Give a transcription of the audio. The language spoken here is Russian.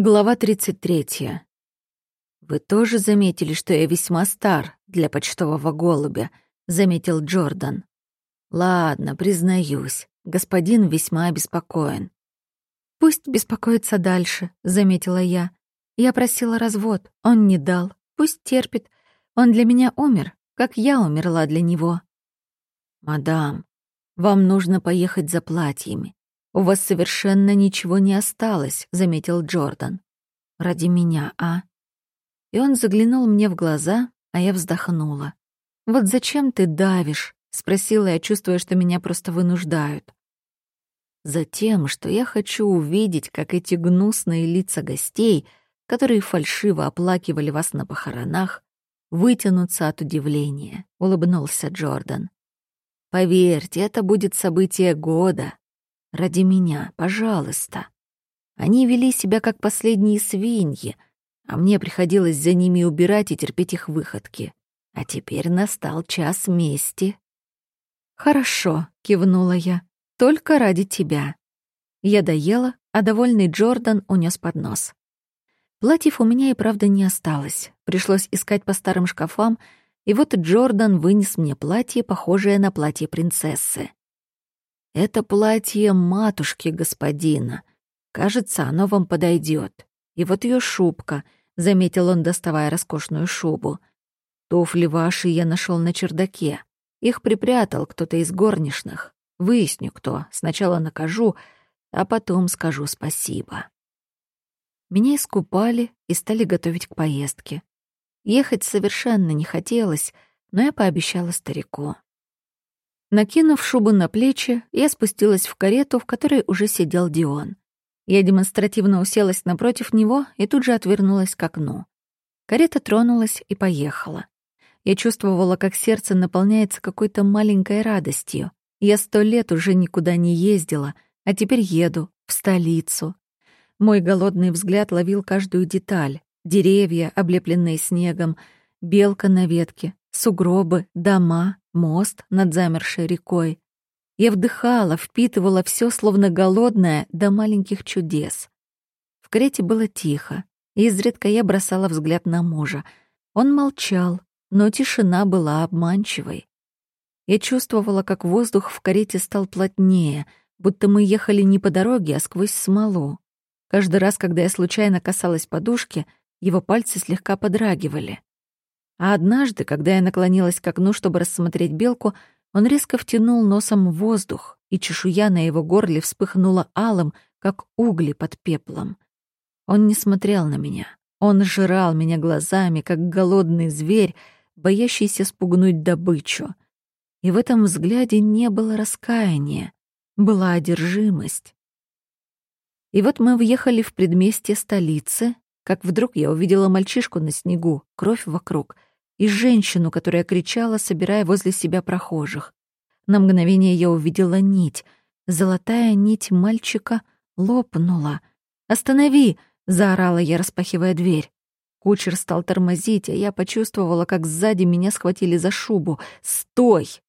Глава 33. «Вы тоже заметили, что я весьма стар для почтового голубя», — заметил Джордан. «Ладно, признаюсь, господин весьма обеспокоен». «Пусть беспокоится дальше», — заметила я. Я просила развод, он не дал. Пусть терпит. Он для меня умер, как я умерла для него. «Мадам, вам нужно поехать за платьями. «У вас совершенно ничего не осталось», — заметил Джордан. «Ради меня, а?» И он заглянул мне в глаза, а я вздохнула. «Вот зачем ты давишь?» — спросила я, чувствуя, что меня просто вынуждают. «Затем, что я хочу увидеть, как эти гнусные лица гостей, которые фальшиво оплакивали вас на похоронах, вытянутся от удивления», — улыбнулся Джордан. «Поверьте, это будет событие года, Ради меня, пожалуйста. Они вели себя как последние свиньи, а мне приходилось за ними убирать и терпеть их выходки. А теперь настал час мести. «Хорошо», — кивнула я, — «только ради тебя». Я доела, а довольный Джордан унес поднос. Платьев у меня и правда не осталось. Пришлось искать по старым шкафам, и вот Джордан вынес мне платье, похожее на платье принцессы. Это платье матушки господина. Кажется, оно вам подойдет. И вот ее шубка, заметил он, доставая роскошную шубу. Туфли ваши я нашел на чердаке. Их припрятал кто-то из горничных. Выясню, кто. Сначала накажу, а потом скажу спасибо. Меня искупали и стали готовить к поездке. Ехать совершенно не хотелось, но я пообещала старику. Накинув шубу на плечи, я спустилась в карету, в которой уже сидел Дион. Я демонстративно уселась напротив него и тут же отвернулась к окну. Карета тронулась и поехала. Я чувствовала, как сердце наполняется какой-то маленькой радостью. Я сто лет уже никуда не ездила, а теперь еду в столицу. Мой голодный взгляд ловил каждую деталь. Деревья, облепленные снегом, белка на ветке, сугробы, дома, мост над замершей рекой. Я вдыхала, впитывала все, словно голодная, до маленьких чудес. В карете было тихо, и изредка я бросала взгляд на мужа. Он молчал, но тишина была обманчивой. Я чувствовала, как воздух в карете стал плотнее, будто мы ехали не по дороге, а сквозь смолу. Каждый раз, когда я случайно касалась подушки, его пальцы слегка подрагивали. А однажды, когда я наклонилась к окну, чтобы рассмотреть белку, он резко втянул носом воздух, и чешуя на его горле вспыхнула алым, как угли под пеплом. Он не смотрел на меня. Он жрал меня глазами, как голодный зверь, боящийся спугнуть добычу. И в этом взгляде не было раскаяния, была одержимость. И вот мы въехали в предместье столицы, как вдруг я увидела мальчишку на снегу, кровь вокруг — и женщину, которая кричала, собирая возле себя прохожих. На мгновение я увидела нить. Золотая нить мальчика лопнула. «Останови!» — заорала я, распахивая дверь. Кучер стал тормозить, а я почувствовала, как сзади меня схватили за шубу. «Стой!»